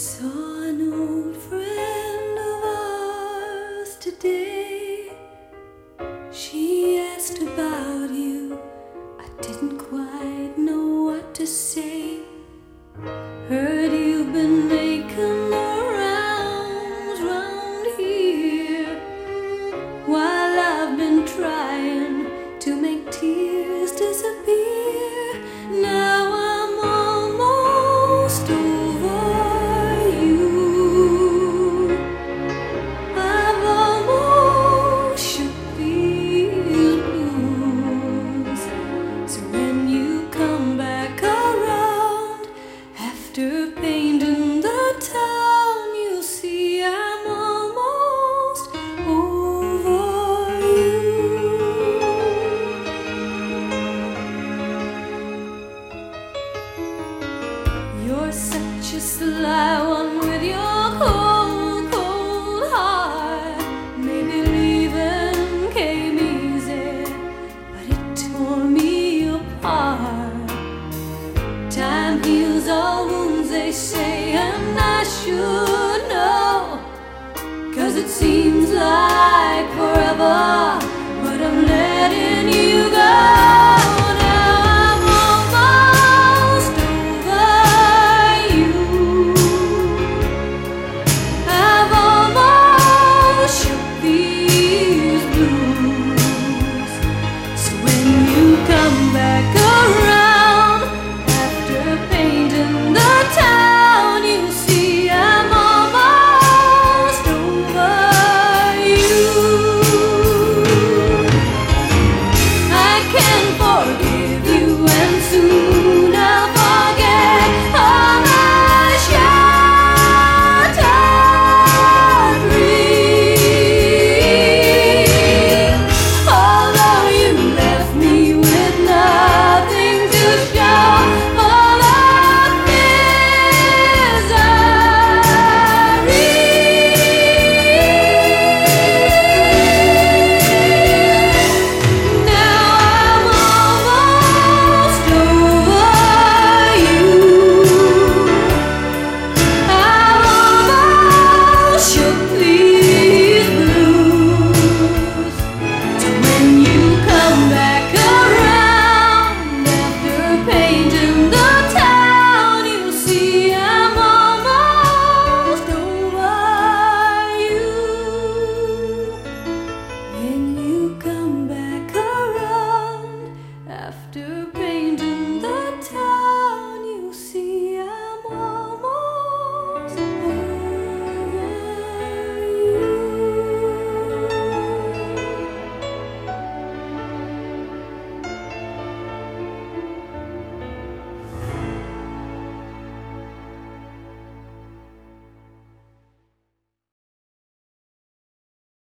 So to paint in the town you see I'm almost over you. You're such a sly one with your saying I should know. Cause it seems